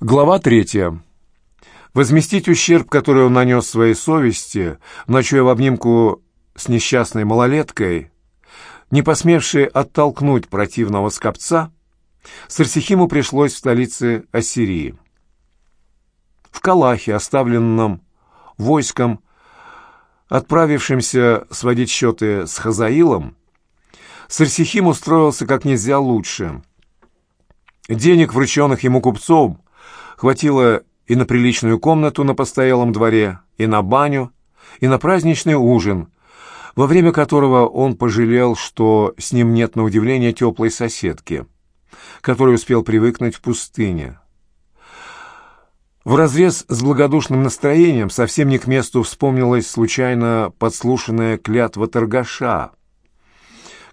Глава третья. Возместить ущерб, который он нанес своей совести, ночуя в обнимку с несчастной малолеткой, не посмевшей оттолкнуть противного скопца, Сарсихиму пришлось в столице Ассирии. В Калахе, оставленном войском, отправившимся сводить счеты с Хазаилом, Сарсихим устроился как нельзя лучше. Денег, врученных ему купцом, хватило и на приличную комнату на постоялом дворе, и на баню, и на праздничный ужин, во время которого он пожалел, что с ним нет на удивление теплой соседки, которой успел привыкнуть в пустыне. Вразрез с благодушным настроением совсем не к месту вспомнилась случайно подслушанная клятва торгаша,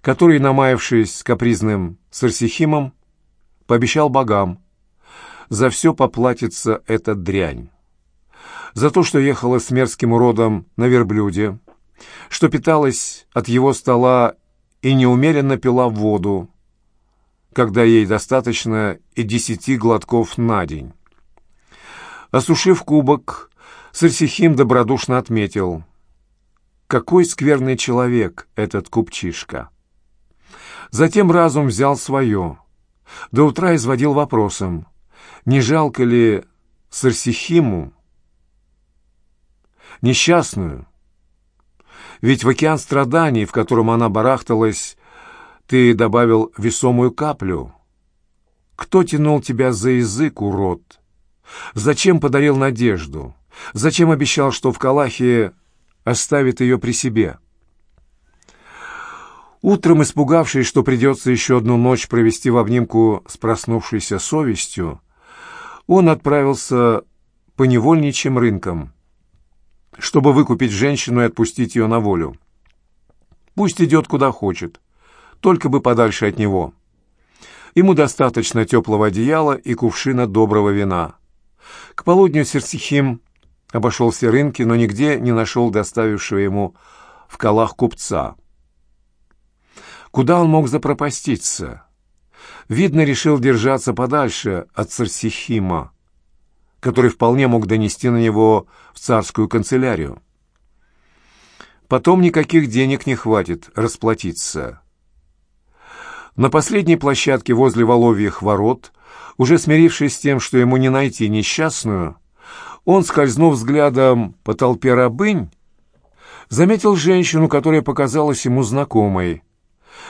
который, намаявшись капризным Сарсихимом, пообещал богам, за все поплатится эта дрянь. За то, что ехала с мерзким уродом на верблюде, что питалась от его стола и неумеренно пила воду, когда ей достаточно и десяти глотков на день. Осушив кубок, Сарсихим добродушно отметил, «Какой скверный человек этот купчишка!» Затем разум взял свое. До утра изводил вопросом, не жалко ли Сарсихиму несчастную? Ведь в океан страданий, в котором она барахталась, ты добавил весомую каплю. Кто тянул тебя за язык, урод? Зачем подарил надежду? Зачем обещал, что в Калахе оставит ее при себе?» Утром, испугавшись, что придется еще одну ночь провести в обнимку с проснувшейся совестью, он отправился по невольничьим рынкам, чтобы выкупить женщину и отпустить ее на волю. Пусть идет куда хочет, только бы подальше от него. Ему достаточно теплого одеяла и кувшина доброго вина. К полудню Серсихим обошел все рынки, но нигде не нашел доставившего ему в колах купца — Куда он мог запропаститься? Видно, решил держаться подальше от Царсихима, который вполне мог донести на него в царскую канцелярию. Потом никаких денег не хватит расплатиться. На последней площадке возле Воловьих ворот, уже смирившись с тем, что ему не найти несчастную, он, скользнув взглядом по толпе рабынь, заметил женщину, которая показалась ему знакомой.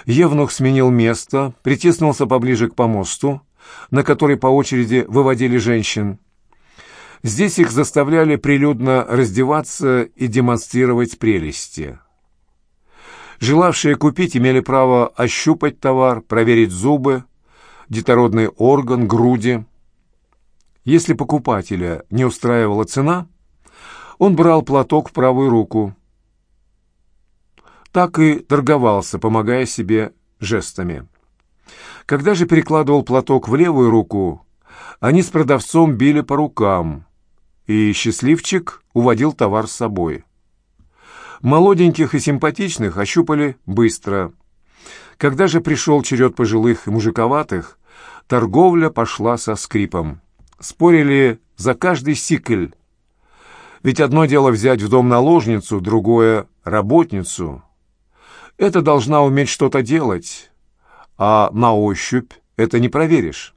Евнух сменил место, притиснулся поближе к помосту, на который по очереди выводили женщин. Здесь их заставляли прилюдно раздеваться и демонстрировать прелести. Желавшие купить имели право ощупать товар, проверить зубы, детородный орган, груди. Если покупателя не устраивала цена, он брал платок в правую руку – так и торговался, помогая себе жестами. Когда же перекладывал платок в левую руку, они с продавцом били по рукам, и счастливчик уводил товар с собой. Молоденьких и симпатичных ощупали быстро. Когда же пришел черед пожилых и мужиковатых, торговля пошла со скрипом. Спорили за каждый сикль. Ведь одно дело взять в дом наложницу, другое — работницу — это должна уметь что-то делать, а на ощупь это не проверишь.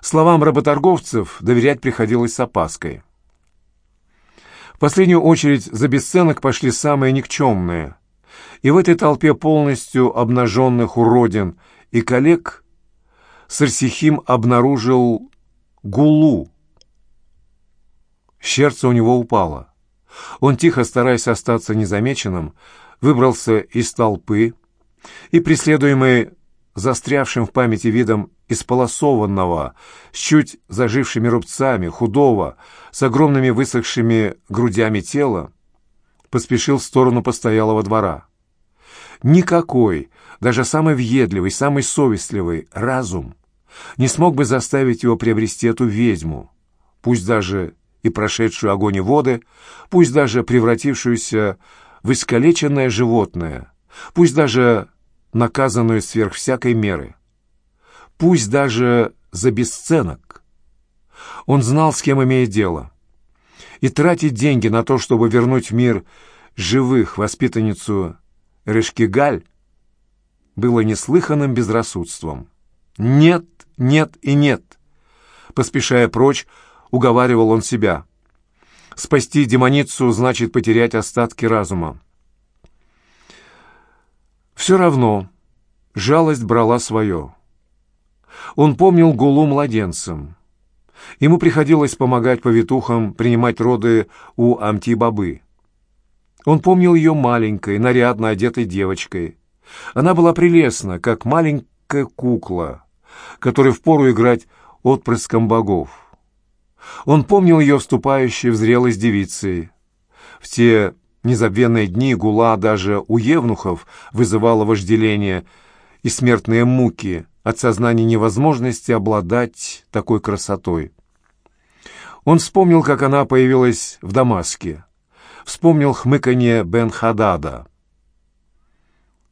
Словам работорговцев доверять приходилось с опаской. В последнюю очередь за бесценок пошли самые никчемные. И в этой толпе полностью обнаженных уродин и коллег Сарсихим обнаружил гулу. Сердце у него упало. Он, тихо стараясь остаться незамеченным, выбрался из толпы и, преследуемый застрявшим в памяти видом исполосованного, с чуть зажившими рубцами, худого, с огромными высохшими грудями тела, поспешил в сторону постоялого двора. Никакой, даже самый въедливый, самый совестливый разум не смог бы заставить его приобрести эту ведьму, пусть даже и прошедшую огонь и воды, пусть даже превратившуюся в искалеченное животное, пусть даже наказанную сверх всякой меры, пусть даже за бесценок. Он знал, с кем имеет дело. И тратить деньги на то, чтобы вернуть в мир живых воспитанницу Решкигаль, было неслыханным безрассудством. «Нет, нет и нет!» Поспешая прочь, уговаривал он себя. «Спасти демоницу значит потерять остатки разума». Все равно жалость брала свое. Он помнил Гулу младенцем. Ему приходилось помогать повитухам принимать роды у Амти-Бабы. Он помнил ее маленькой, нарядно одетой девочкой. Она была прелестна, как маленькая кукла, которой впору играть отпрыском богов. Он помнил ее вступающей в зрелость девицей. В те незабвенные дни гула даже у евнухов вызывала вожделение и смертные муки от сознания невозможности обладать такой красотой. Он вспомнил, как она появилась в Дамаске. Вспомнил хмыканье Бен-Хадада.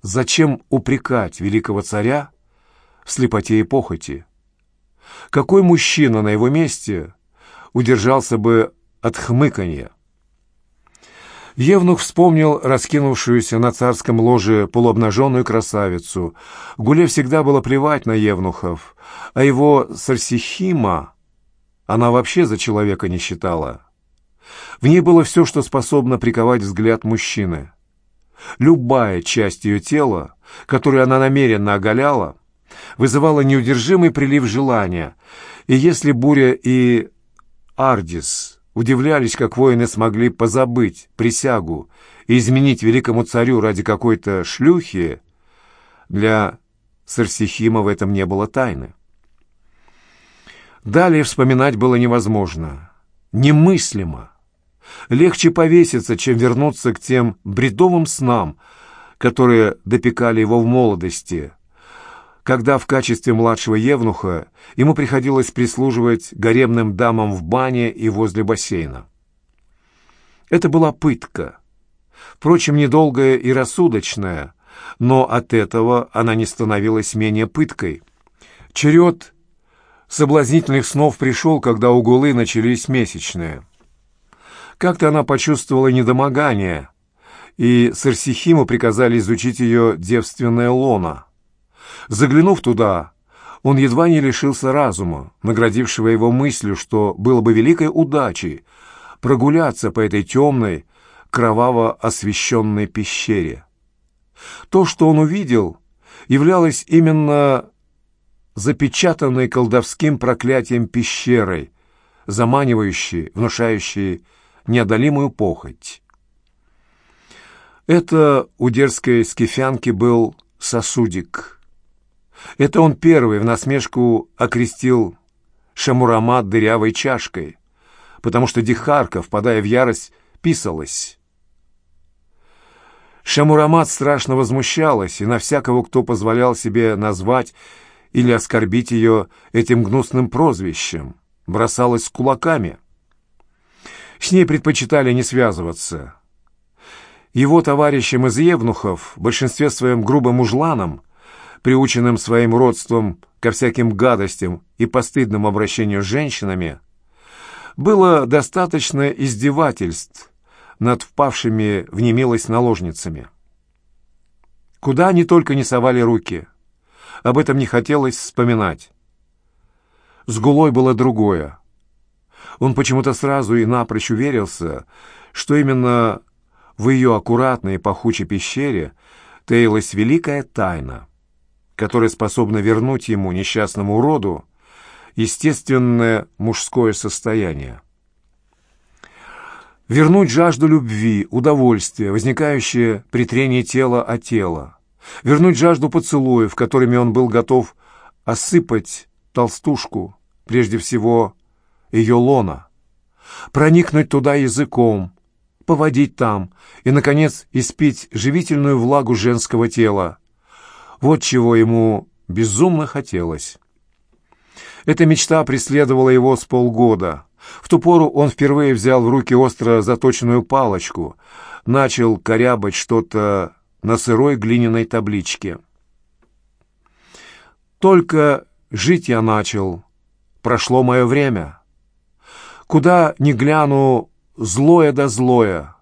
Зачем упрекать великого царя в слепоте и похоти? Какой мужчина на его месте удержался бы от хмыканья? Евнух вспомнил раскинувшуюся на царском ложе полуобнаженную красавицу. Гуле всегда было плевать на евнухов, а его Сарсихима она вообще за человека не считала. В ней было все, что способно приковать взгляд мужчины. Любая часть ее тела, которую она намеренно оголяла, вызывала неудержимый прилив желания, и если Буря и Ардис удивлялись, как воины смогли позабыть присягу и изменить великому царю ради какой-то шлюхи, для Сарсихима в этом не было тайны. Далее вспоминать было невозможно, немыслимо. Легче повеситься, чем вернуться к тем бредовым снам, которые допекали его в молодости, когда в качестве младшего евнуха ему приходилось прислуживать гаремным дамам в бане и возле бассейна. Это была пытка, впрочем, недолгая и рассудочная, но от этого она не становилась менее пыткой. Черед соблазнительных снов пришел, когда у Гулы начались месячные. Как-то она почувствовала недомогание, и Сарсихиму приказали изучить ее девственное лоно. Заглянув туда, он едва не лишился разума, наградившего его мыслью, что было бы великой удачей прогуляться по этой темной, кроваво освещенной пещере. То, что он увидел, являлось именно запечатанной колдовским проклятием пещерой, заманивающей, внушающей неодолимую похоть. Это у дерзкой скифянки был сосудик. Это он первый в насмешку окрестил Шамурамат дырявой чашкой, потому что Дихарка, впадая в ярость, писалась. Шамурамат страшно возмущалась, и на всякого, кто позволял себе назвать или оскорбить ее этим гнусным прозвищем, бросалась с кулаками. С ней предпочитали не связываться. Его товарищам из Евнухов, в большинстве своем грубым мужланам, приученным своим родством ко всяким гадостям и постыдному обращению с женщинами, было достаточно издевательств над впавшими в немилость наложницами. Куда они только не совали руки – об этом не хотелось вспоминать. С Гулой было другое. Он почему-то сразу и напрочь уверился, что именно в ее аккуратной пахучей пещере таилась великая тайна, которая способна вернуть ему, несчастному уроду, естественное мужское состояние. Вернуть жажду любви, удовольствия, возникающее при трении тела о тело вернуть жажду поцелуев, которыми он был готов осыпать толстушку, прежде всего ее лона, проникнуть туда языком, поводить там и, наконец, испить живительную влагу женского тела. Вот чего ему безумно хотелось. Эта мечта преследовала его с полгода. В ту пору он впервые взял в руки остро заточенную палочку, начал корябать что-то на сырой глиняной табличке. «Только жить я начал. Прошло мое время. Куда ни гляну, злое да злое.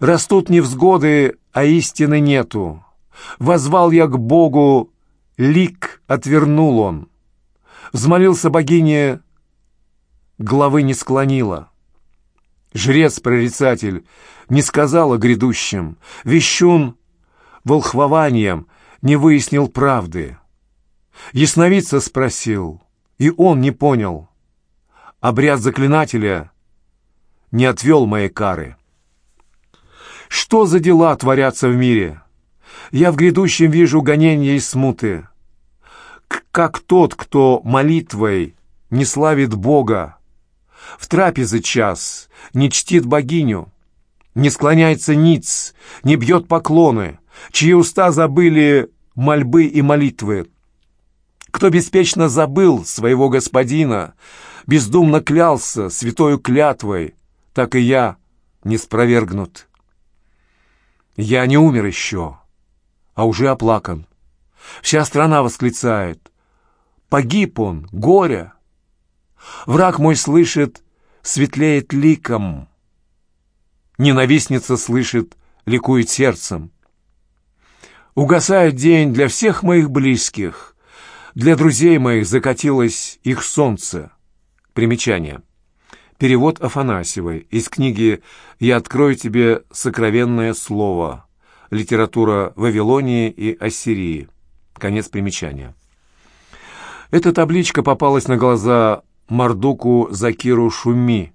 Растут невзгоды, а истины нету. Возвал я к Богу, лик отвернул он. Взмолился богине, главы не склонила. Жрец-прорицатель не сказал о грядущем. Вещун волхвованием не выяснил правды. Ясновидца спросил, и он не понял. Обряд заклинателя не отвел моей кары. Что за дела творятся в мире? Я в грядущем вижу гонения и смуты. Как тот, кто молитвой не славит Бога, в трапезы час не чтит богиню, не склоняется ниц, не бьет поклоны, чьи уста забыли мольбы и молитвы, кто беспечно забыл своего господина, бездумно клялся святою клятвой, так и я не спровергнут. Я не умер еще, а уже оплакан. Вся страна восклицает. Погиб он, горе. Враг мой слышит, светлеет ликом. Ненавистница слышит, ликует сердцем. Угасает день для всех моих близких. Для друзей моих закатилось их солнце. Примечание. Перевод Афанасьевой из книги «Я открою тебе сокровенное слово. Литература Вавилонии и Ассирии». Конец примечания. Эта табличка попалась на глаза Мардуку Закиру Шуми,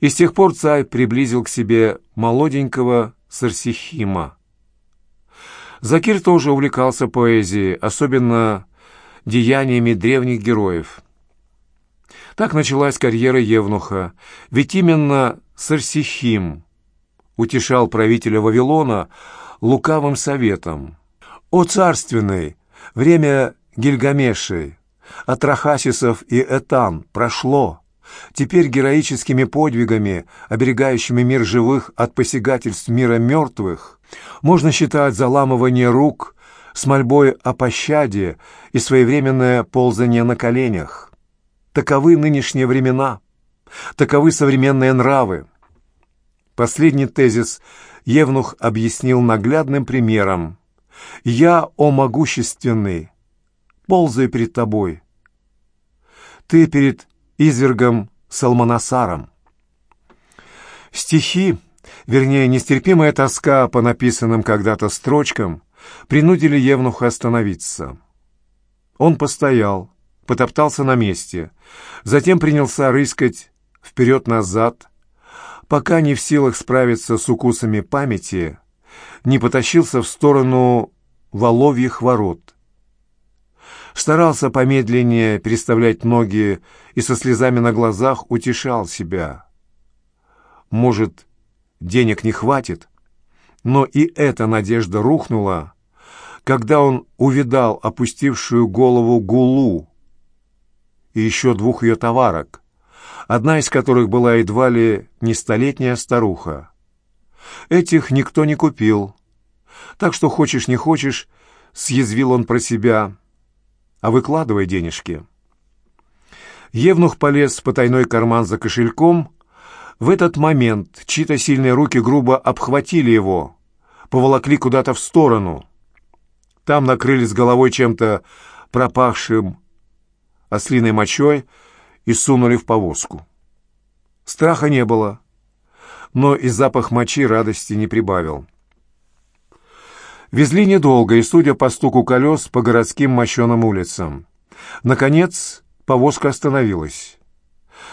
и с тех пор царь приблизил к себе молоденького Сарсихима. Закир тоже увлекался поэзией, особенно деяниями древних героев. Так началась карьера Евнуха, ведь именно Сарсихим утешал правителя Вавилона лукавым советом. «О царственный! Время Гильгамеши, Атрахасисов и Этан прошло!» Теперь героическими подвигами, оберегающими мир живых от посягательств мира мертвых, можно считать заламывание рук с мольбой о пощаде и своевременное ползание на коленях. Таковы нынешние времена, таковы современные нравы. Последний тезис Евнух объяснил наглядным примером. «Я, о могущественный, ползаю перед тобой. Ты перед извергом Салманасаром». Стихи, вернее, нестерпимая тоска по написанным когда-то строчкам, принудили Евнуха остановиться. Он постоял, потоптался на месте, затем принялся рыскать вперед-назад, пока не в силах справиться с укусами памяти, не потащился в сторону Воловьих ворот. Старался помедленнее переставлять ноги и со слезами на глазах утешал себя. Может, денег не хватит? Но и эта надежда рухнула, когда он увидал опустившую голову Гулу, и еще двух ее товарок, одна из которых была едва ли не столетняя старуха. Этих никто не купил, так что хочешь не хочешь, съязвил он про себя, а выкладывай денежки. Евнух полез в потайной карман за кошельком. В этот момент чьи-то сильные руки грубо обхватили его, поволокли куда-то в сторону. Там накрылись головой чем-то пропахшим ослиной мочой и сунули в повозку. Страха не было, но и запах мочи радости не прибавил. Везли недолго, и, судя по стуку колес, по городским мощеным улицам. Наконец, повозка остановилась.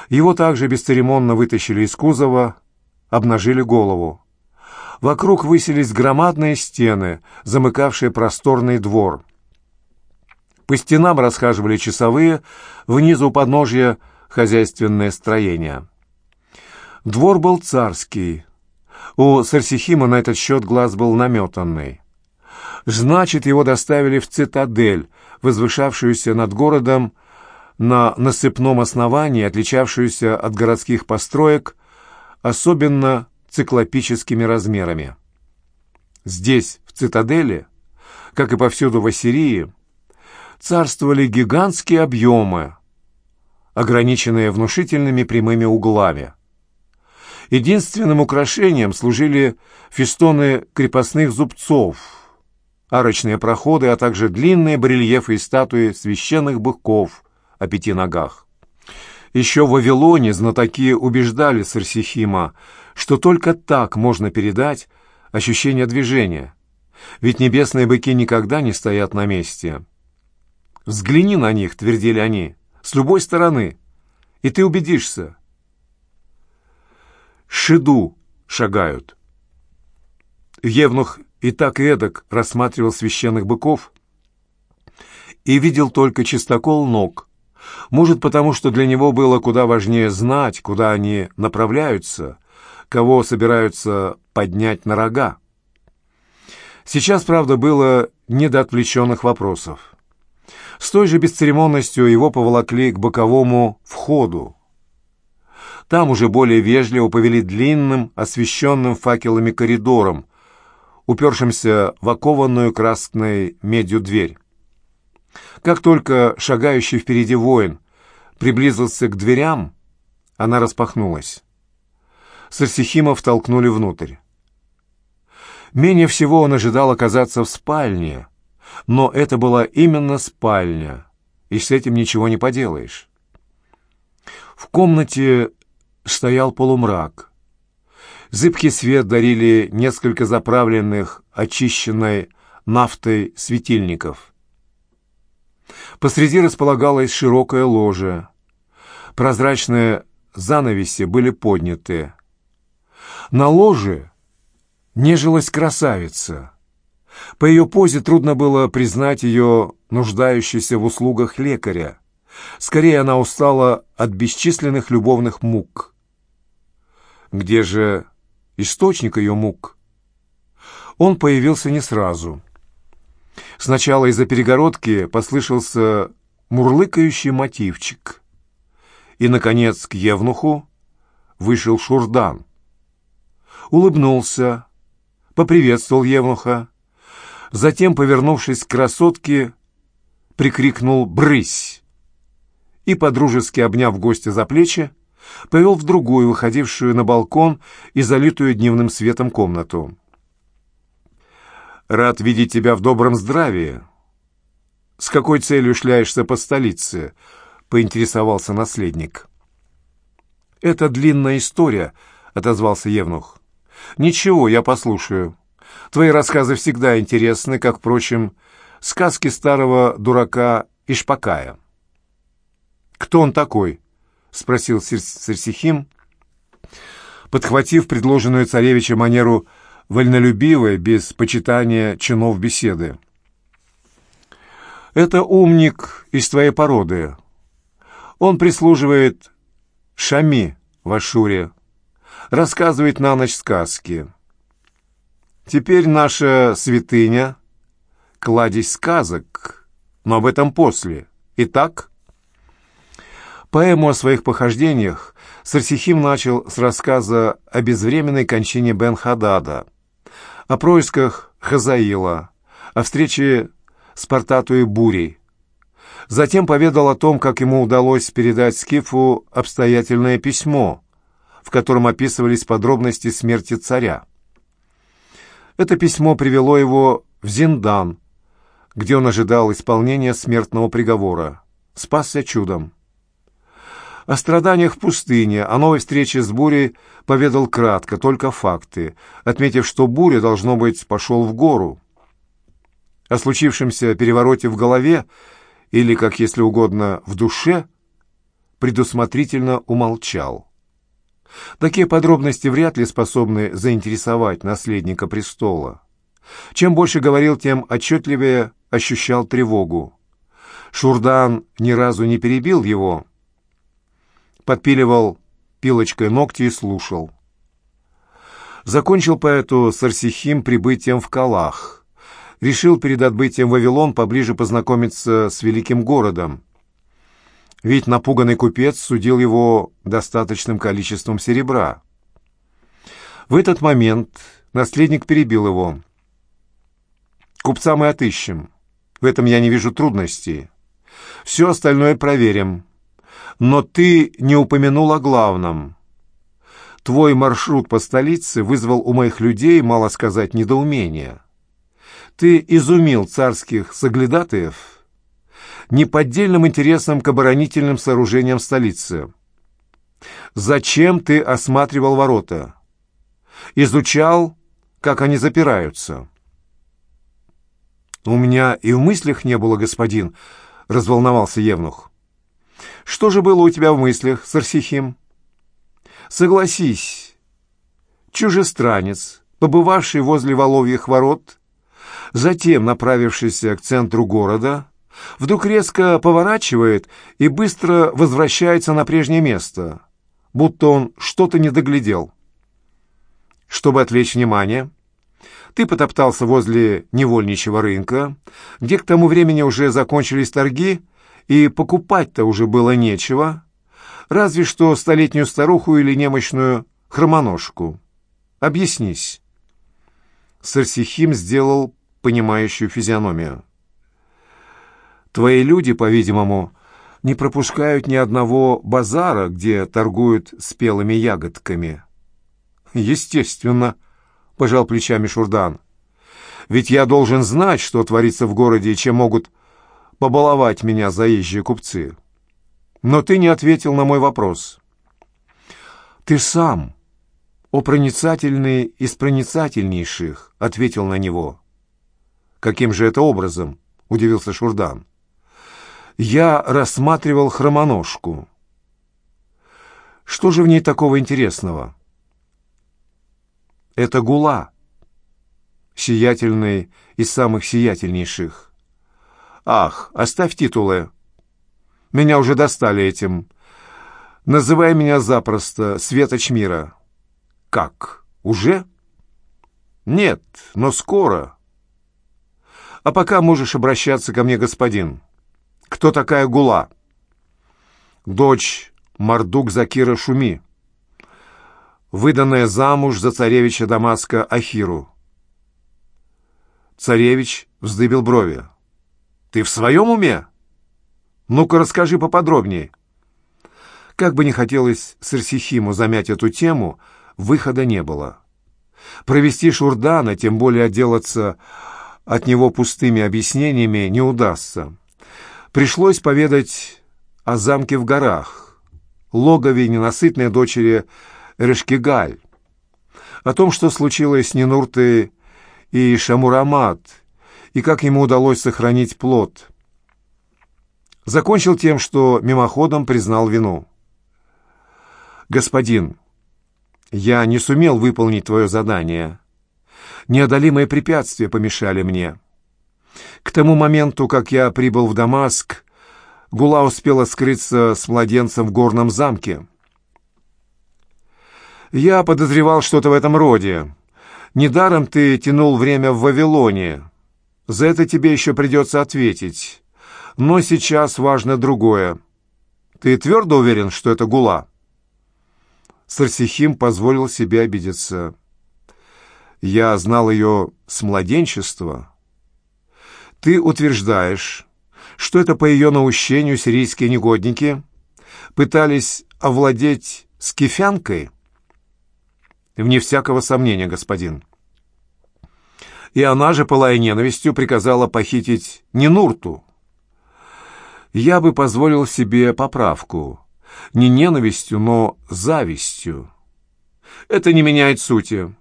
Его также бесцеремонно вытащили из кузова, обнажили голову. Вокруг высились громадные стены, замыкавшие просторный двор. По стенам расхаживали часовые, внизу у подножья хозяйственное строение. Двор был царский. У Сарсихима на этот счет глаз был наметанный. Значит, его доставили в цитадель, возвышавшуюся над городом на насыпном основании, отличавшуюся от городских построек, особенно циклопическими размерами. Здесь, в цитадели, как и повсюду в Ассирии, царствовали гигантские объемы, ограниченные внушительными прямыми углами. Единственным украшением служили фестоны крепостных зубцов, арочные проходы, а также длинные барельефы и статуи священных быков о пяти ногах. Еще в Вавилоне знатоки убеждали Сарсихима, что только так можно передать ощущение движения, ведь небесные быки никогда не стоят на месте. «Взгляни на них», — твердили они, — «с любой стороны, и ты убедишься». Шиду шагают. Евнух и так и эдак рассматривал священных быков и видел только чистокол ног. Может, потому что для него было куда важнее знать, куда они направляются, кого собираются поднять на рога. Сейчас, правда, было не до отвлеченных вопросов. С той же бесцеремонностью его поволокли к боковому входу. Там уже более вежливо повели длинным, освещенным факелами коридором, упершимся в окованную красной медью дверь. Как только шагающий впереди воин приблизился к дверям, она распахнулась. Сарсихимов толкнули внутрь. Менее всего он ожидал оказаться в спальне, но это была именно спальня, и с этим ничего не поделаешь. В комнате стоял полумрак. Зыбкий свет дарили несколько заправленных, очищенной нафтой светильников. Посреди располагалось широкое ложе. Прозрачные занавеси были подняты. На ложе нежилась красавица. По ее позе трудно было признать ее нуждающейся в услугах лекаря. Скорее, она устала от бесчисленных любовных мук. Где же источник ее мук? Он появился не сразу. Сначала из-за перегородки послышался мурлыкающий мотивчик. И, наконец, к Евнуху вышел Шурдан. Улыбнулся, поприветствовал Евнуха, затем, повернувшись к красотке, прикрикнул «Брысь!» и, подружески обняв гостя за плечи, повел в другую, выходившую на балкон и залитую дневным светом комнату. «Рад видеть тебя в добром здравии. С какой целью шляешься по столице?» — поинтересовался наследник. «Это длинная история», — отозвался Евнух. «Ничего, я послушаю. Твои рассказы всегда интересны, как, впрочем, сказки старого дурака Ишпакая». «Кто он такой?» — спросил Сарсихим, подхватив предложенную царевича манеру вольнолюбивой, без почитания чинов беседы. «Это умник из твоей породы. Он прислуживает Шами в Ашуре, рассказывает на ночь сказки. Теперь наша святыня — кладезь сказок, но об этом после. Итак...» Поэму о своих похождениях Сарсихим начал с рассказа о безвременной кончине Бен-Хадада, о происках Хазаила, о встрече с Портатуей Бурей. Затем поведал о том, как ему удалось передать Скифу обстоятельное письмо, в котором описывались подробности смерти царя. Это письмо привело его в Зиндан, где он ожидал исполнения смертного приговора. Спасся чудом. О страданиях в пустыне, о новой встрече с бурей поведал кратко, только факты, отметив, что буря, должно быть, пошел в гору. О случившемся перевороте в голове, или, как если угодно, в душе, предусмотрительно умолчал. Такие подробности вряд ли способны заинтересовать наследника престола. Чем больше говорил, тем отчетливее ощущал тревогу. Шурдан ни разу не перебил его, подпиливал пилочкой ногти и слушал. Закончил поэту Сарсихим прибытием в Калах. Решил перед отбытием в Вавилон поближе познакомиться с великим городом. Ведь напуганный купец судил его достаточным количеством серебра. В этот момент наследник перебил его. «Купца мы отыщем. В этом я не вижу трудностей. Все остальное проверим. Но ты не упомянул о главном. Твой маршрут по столице вызвал у моих людей, мало сказать, недоумение. Ты изумил царских соглядатаев неподдельным интересом к оборонительным сооружениям столицы. Зачем ты осматривал ворота? Изучал, как они запираются. «У меня и в мыслях не было, господин», — разволновался Евнух. «Что же было у тебя в мыслях, Сарсихим?» «Согласись, чужестранец, побывавший возле Воловьих ворот, затем направившийся к центру города, вдруг резко поворачивает и быстро возвращается на прежнее место, будто он что-то не доглядел. Чтобы отвлечь внимание, ты потоптался возле невольничьего рынка, где к тому времени уже закончились торги, и покупать-то уже было нечего, разве что столетнюю старуху или немощную хромоножку. Объяснись. Сарсихим сделал понимающую физиономию. Твои люди, по-видимому, не пропускают ни одного базара, где торгуют спелыми ягодками. Естественно, — пожал плечами Шурдан. «Ведь я должен знать, что творится в городе и чем могут побаловать меня заезжие купцы. Но ты не ответил на мой вопрос». «Ты сам, о проницательный из проницательнейших», — ответил на него. «Каким же это образом?» — удивился Шурдан. «Я рассматривал хромоножку. Что же в ней такого интересного?» Это гула, сиятельный из самых сиятельнейших. Ах, оставь титулы. Меня уже достали этим. Называй меня запросто Светоч мира. Как? Уже? Нет, но скоро. А пока можешь обращаться ко мне, господин. Кто такая Гула? Дочь Мардук Закира Шуми выданная замуж за царевича Дамаска Ахиру. Царевич вздыбил брови. «Ты в своем уме? Ну-ка расскажи поподробнее». Как бы не хотелось Сарсихиму замять эту тему, выхода не было. Провести Шурдана, тем более отделаться от него пустыми объяснениями, не удастся. Пришлось поведать о замке в горах, логове ненасытной дочери Решкигаль, о том, что случилось с Нинуртой и Шамурамат, и как ему удалось сохранить плод. Закончил тем, что мимоходом признал вину. «Господин, я не сумел выполнить твое задание. Неодолимые препятствия помешали мне. К тому моменту, как я прибыл в Дамаск, Гула успела скрыться с младенцем в горном замке. Я подозревал что-то в этом роде. Недаром ты тянул время в Вавилоне. За это тебе еще придется ответить. Но сейчас важно другое. Ты твердо уверен, что это гула?» Сарсихим позволил себе обидеться. «Я знал ее с младенчества. Ты утверждаешь, что это по ее наущению сирийские негодники пытались овладеть скифянкой?» Вне всякого сомнения, господин. И она же, пылая ненавистью, приказала похитить не Нурту. Я бы позволил себе поправку. Не ненавистью, но завистью. Это не меняет сути.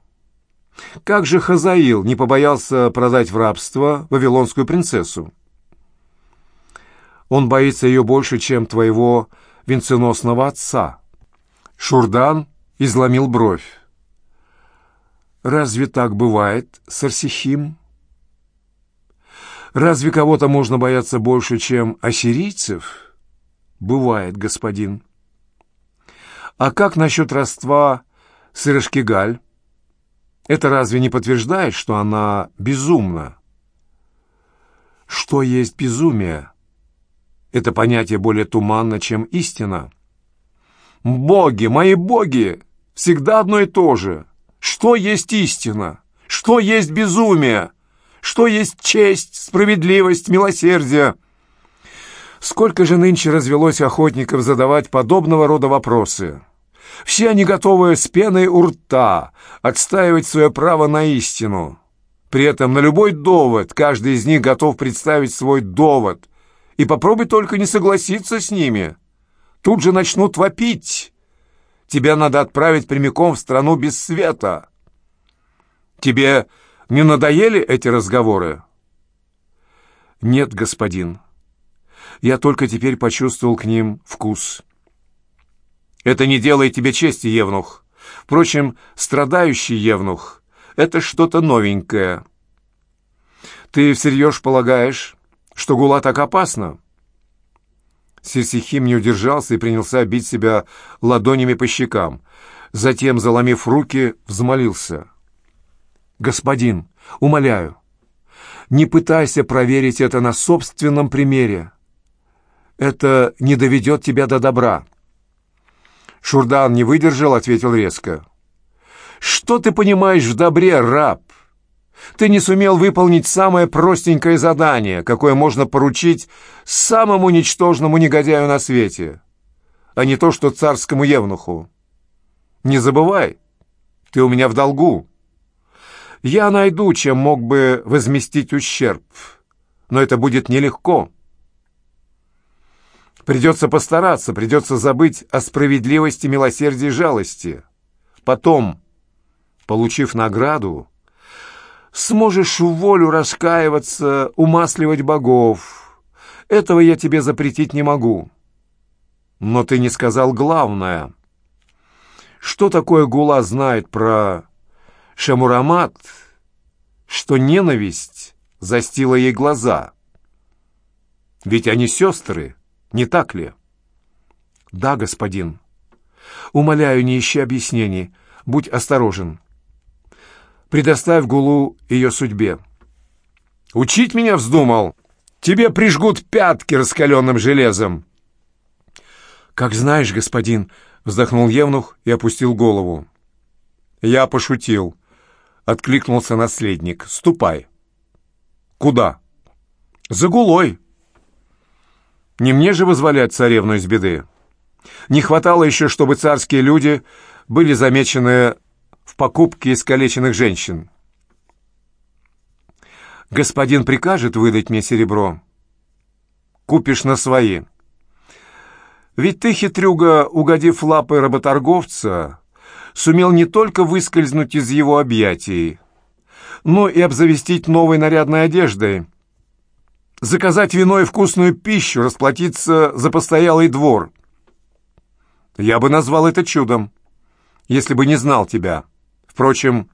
Как же Хазаил не побоялся продать в рабство вавилонскую принцессу? Он боится ее больше, чем твоего венценосного отца. Шурдан изломил бровь. Разве так бывает, Сарсихим? Разве кого-то можно бояться больше, чем ассирийцев? Бывает, господин. А как насчет родства с Ирашкигаль? Это разве не подтверждает, что она безумна? Что есть безумие? Это понятие более туманно, чем истина. Боги, мои боги, всегда одно и то же. Что есть истина? Что есть безумие? Что есть честь, справедливость, милосердие? Сколько же нынче развелось охотников задавать подобного рода вопросы? Все они готовы с пеной у рта отстаивать свое право на истину. При этом на любой довод каждый из них готов представить свой довод. И попробуй только не согласиться с ними. Тут же начнут вопить. Тебя надо отправить прямиком в страну без света. Тебе не надоели эти разговоры? Нет, господин. Я только теперь почувствовал к ним вкус. Это не делает тебе чести, Евнух. Впрочем, страдающий Евнух — это что-то новенькое. Ты всерьез полагаешь, что гула так опасна? Сирсихим не удержался и принялся бить себя ладонями по щекам. Затем, заломив руки, взмолился. «Господин, умоляю, не пытайся проверить это на собственном примере. Это не доведет тебя до добра». Шурдан не выдержал, ответил резко. «Что ты понимаешь в добре, раб? Ты не сумел выполнить самое простенькое задание, какое можно поручить самому ничтожному негодяю на свете, а не то, что царскому евнуху. Не забывай, ты у меня в долгу. Я найду, чем мог бы возместить ущерб, но это будет нелегко». Придется постараться, придется забыть о справедливости, милосердии и жалости. Потом, получив награду, сможешь в волю раскаиваться, умасливать богов. Этого я тебе запретить не могу. Но ты не сказал главное. Что такое Гула знает про Шамурамат, что ненависть застила ей глаза? Ведь они сестры. Не так ли? Да, господин. Умоляю, не ищи объяснений. Будь осторожен. Предоставь Гулу ее судьбе. Учить меня вздумал? Тебе прижгут пятки раскаленным железом. Как знаешь, господин, вздохнул Евнух и опустил голову. Я пошутил. Откликнулся наследник. Ступай. Куда? За Гулой. Не мне же вызволять царевну из беды. Не хватало еще, чтобы царские люди были замечены в покупке искалеченных женщин. «Господин прикажет выдать мне серебро?» «Купишь на свои». Ведь ты, хитрюга, угодив лапы работорговца, сумел не только выскользнуть из его объятий, но и обзавестить новой нарядной одеждой — заказать вино и вкусную пищу, расплатиться за постоялый двор. Я бы назвал это чудом, если бы не знал тебя. Впрочем,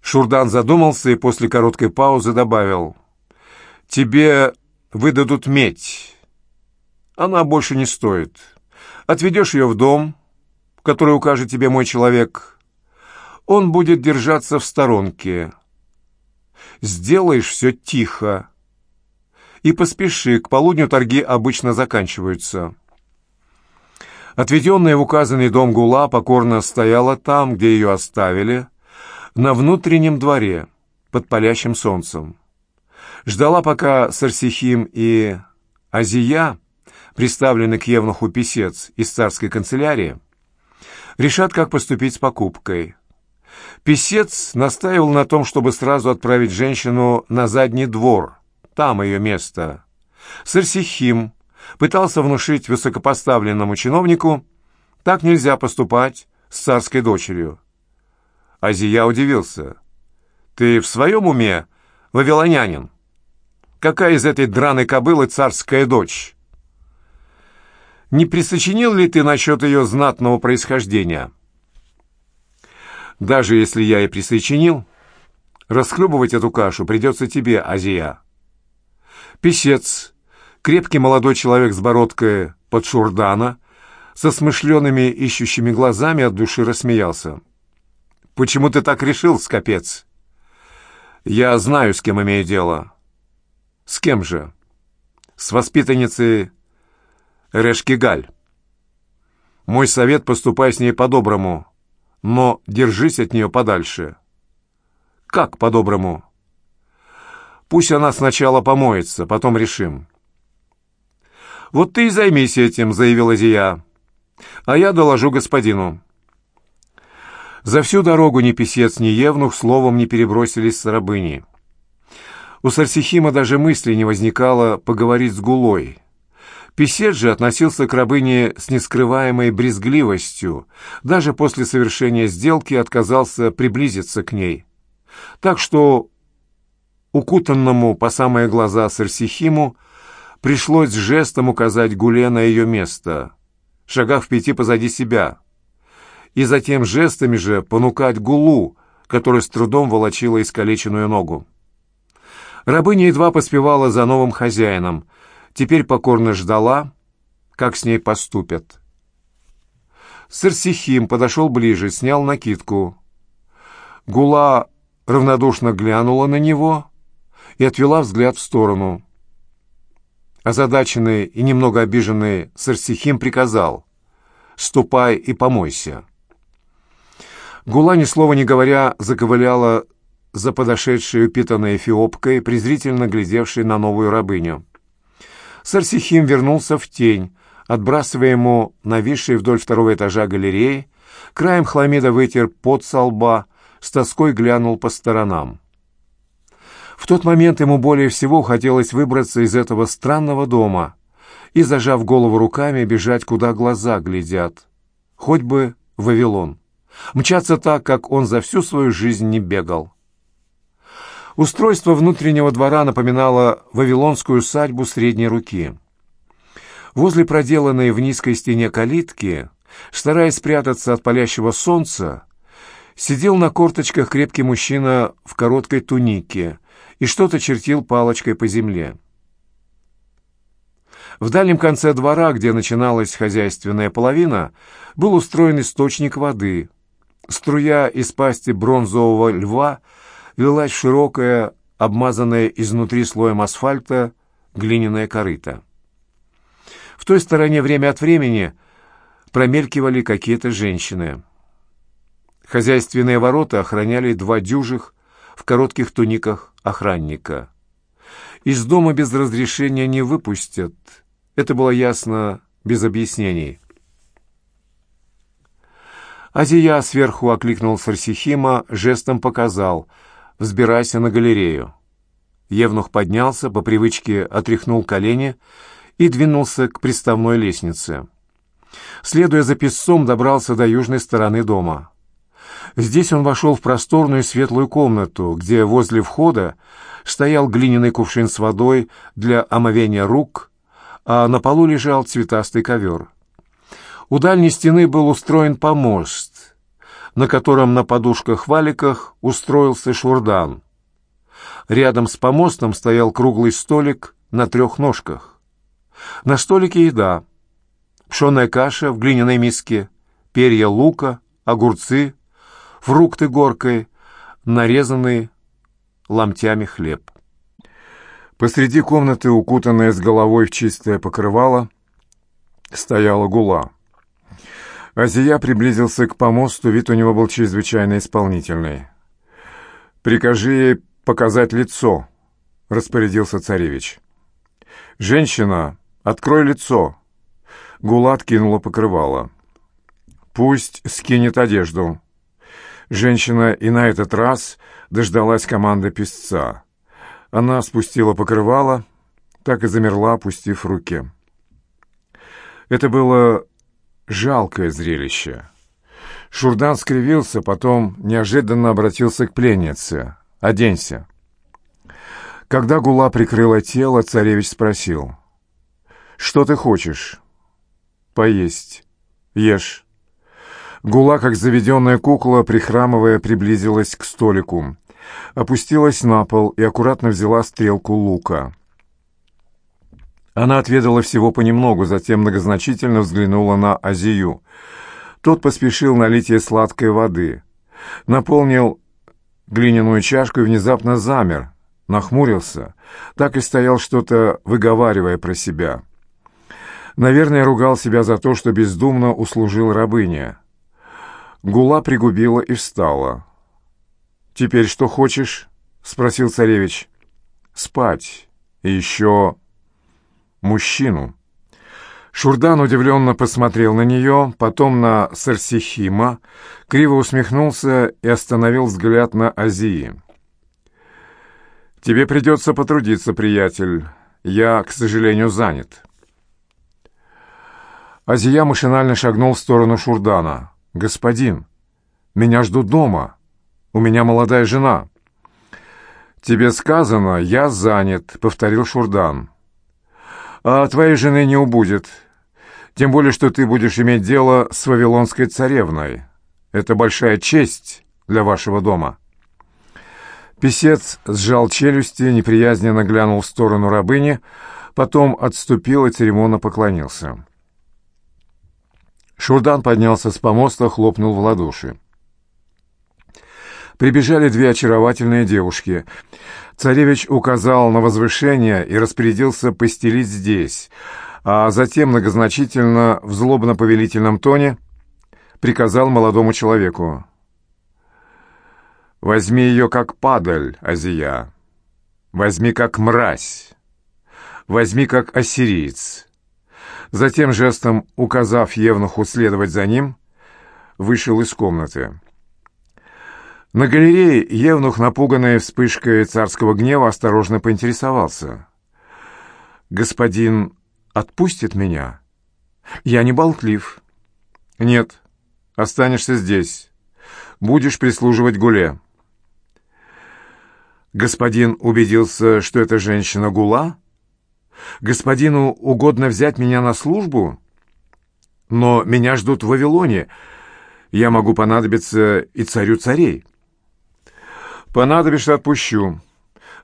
Шурдан задумался и после короткой паузы добавил, «Тебе выдадут медь. Она больше не стоит. Отведешь ее в дом, который укажет тебе мой человек. Он будет держаться в сторонке. Сделаешь все тихо, и поспеши, к полудню торги обычно заканчиваются». Отведенная в указанный дом Гула покорно стояла там, где ее оставили, на внутреннем дворе, под палящим солнцем. Ждала, пока Сарсихим и Азия, приставленный к Евнуху писец из царской канцелярии, решат, как поступить с покупкой. Писец настаивал на том, чтобы сразу отправить женщину на задний двор, там ее место. Сарсихим пытался внушить высокопоставленному чиновнику, так нельзя поступать с царской дочерью. Азия удивился. «Ты в своем уме, вавилонянин? Какая из этой драной кобылы царская дочь?» «Не присочинил ли ты насчет ее знатного происхождения?» «Даже если я и присочинил, расхлебывать эту кашу придется тебе, Азия». Песец, крепкий молодой человек с бородкой под шурдана, со смышленными ищущими глазами от души рассмеялся. «Почему ты так решил, скопец?» «Я знаю, с кем имею дело». «С кем же?» «С воспитанницей Решкигаль. Мой совет — поступай с ней по-доброму, но держись от нее подальше». «Как по-доброму?» Пусть она сначала помоется, потом решим. «Вот ты и займись этим», — заявила Зия. «А я доложу господину». За всю дорогу ни писец, ни евнух словом не перебросились с рабыней. У Сарсихима даже мысли не возникало поговорить с Гулой. Писец же относился к рабыне с нескрываемой брезгливостью, даже после совершения сделки отказался приблизиться к ней. Так что укутанному по самые глаза Сарсихиму пришлось жестом указать Гуле на ее место, шагав пяти позади себя, и затем жестами же понукать Гулу, которая с трудом волочила искалеченную ногу. Рабыня едва поспевала за новым хозяином, теперь покорно ждала, как с ней поступят. Сарсихим подошел ближе, снял накидку. Гула равнодушно глянула на него и отвела взгляд в сторону. Озадаченный и немного обиженный Сарсихим приказал «Ступай и помойся». Гула, ни слова не говоря, заковыляла за подошедшей упитанной эфиопкой, презрительно глядевшей на новую рабыню. Сарсихим вернулся в тень, отбрасывая ему нависший вдоль второго этажа галереи, краем хламида вытер пот со лба, с тоской глянул по сторонам. В тот момент ему более всего хотелось выбраться из этого странного дома и, зажав голову руками, бежать, куда глаза глядят. Хоть бы в Вавилон. Мчаться так, как он за всю свою жизнь не бегал. Устройство внутреннего двора напоминало вавилонскую усадьбу средней руки. Возле проделанной в низкой стене калитки, стараясь спрятаться от палящего солнца, сидел на корточках крепкий мужчина в короткой тунике и что-то чертил палочкой по земле. В дальнем конце двора, где начиналась хозяйственная половина, был устроен источник воды. Струя из пасти бронзового льва лилась в широкое, обмазанное изнутри слоем асфальта, глиняное корыто. В той стороне время от времени промелькивали какие-то женщины. Хозяйственные ворота охраняли два дюжих в коротких туниках охранника. Из дома без разрешения не выпустят. Это было ясно без объяснений. Азия сверху окликнул Сарсихима, жестом показал «Взбирайся на галерею». Евнух поднялся, по привычке отряхнул колени и двинулся к приставной лестнице. Следуя за песцом, добрался до южной стороны дома. Здесь он вошел в просторную светлую комнату, где возле входа стоял глиняный кувшин с водой для омовения рук, а на полу лежал цветастый ковер. У дальней стены был устроен помост, на котором на подушках-валиках устроился шурдан. Рядом с помостом стоял круглый столик на трех ножках. На столике еда. Пшеная каша в глиняной миске, перья лука, огурцы, фрукты горкой, нарезанный ломтями хлеб. Посреди комнаты, укутанная с головой в чистое покрывало, стояла гула. Азия приблизился к помосту, вид у него был чрезвычайно исполнительный. «Прикажи ей показать лицо», — распорядился царевич. «Женщина, открой лицо!» Гула откинула покрывало. «Пусть скинет одежду». Женщина и на этот раз дождалась команды песца. Она спустила покрывало, так и замерла, опустив руки. Это было жалкое зрелище. Шурдан скривился, потом неожиданно обратился к пленнице. «Оденься». Когда Гула прикрыла тело, царевич спросил. «Что ты хочешь?» «Поесть. Ешь». Гула, как заведенная кукла, прихрамывая, приблизилась к столику. Опустилась на пол и аккуратно взяла стрелку лука. Она отведала всего понемногу, затем многозначительно взглянула на Азию. Тот поспешил налить ей сладкой воды. Наполнил глиняную чашку и внезапно замер, нахмурился, так и стоял что-то, выговаривая про себя. Наверное, ругал себя за то, что бездумно услужил рабыне. Гула пригубила и встала. «Теперь что хочешь?» — спросил царевич. «Спать. И еще...» «Мужчину». Шурдан удивленно посмотрел на нее, потом на Сарсихима, криво усмехнулся и остановил взгляд на Азии. «Тебе придется потрудиться, приятель. Я, к сожалению, занят». Азия машинально шагнул в сторону Шурдана. «Господин, меня ждут дома. У меня молодая жена». «Тебе сказано, я занят», — повторил Шурдан. «А твоей жены не убудет. Тем более, что ты будешь иметь дело с вавилонской царевной. Это большая честь для вашего дома». Песец сжал челюсти, неприязненно глянул в сторону рабыни, потом отступил и церемонно поклонился. Шурдан поднялся с помоста, хлопнул в ладоши. Прибежали две очаровательные девушки. Царевич указал на возвышение и распорядился постелить здесь, а затем многозначительно, в злобно-повелительном тоне, приказал молодому человеку. Возьми ее как падаль, Азия. Возьми как мразь. Возьми как ассириец. Затем, жестом указав Евнуху следовать за ним, вышел из комнаты. На галерее Евнух, напуганный вспышкой царского гнева, осторожно поинтересовался. «Господин отпустит меня? Я не болтлив». «Нет, останешься здесь. Будешь прислуживать Гуле». Господин убедился, что эта женщина гула? Господину угодно взять меня на службу? Но меня ждут в Вавилоне. Я могу понадобиться и царю царей. Понадобишься, отпущу.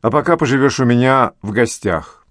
А пока поживешь у меня в гостях.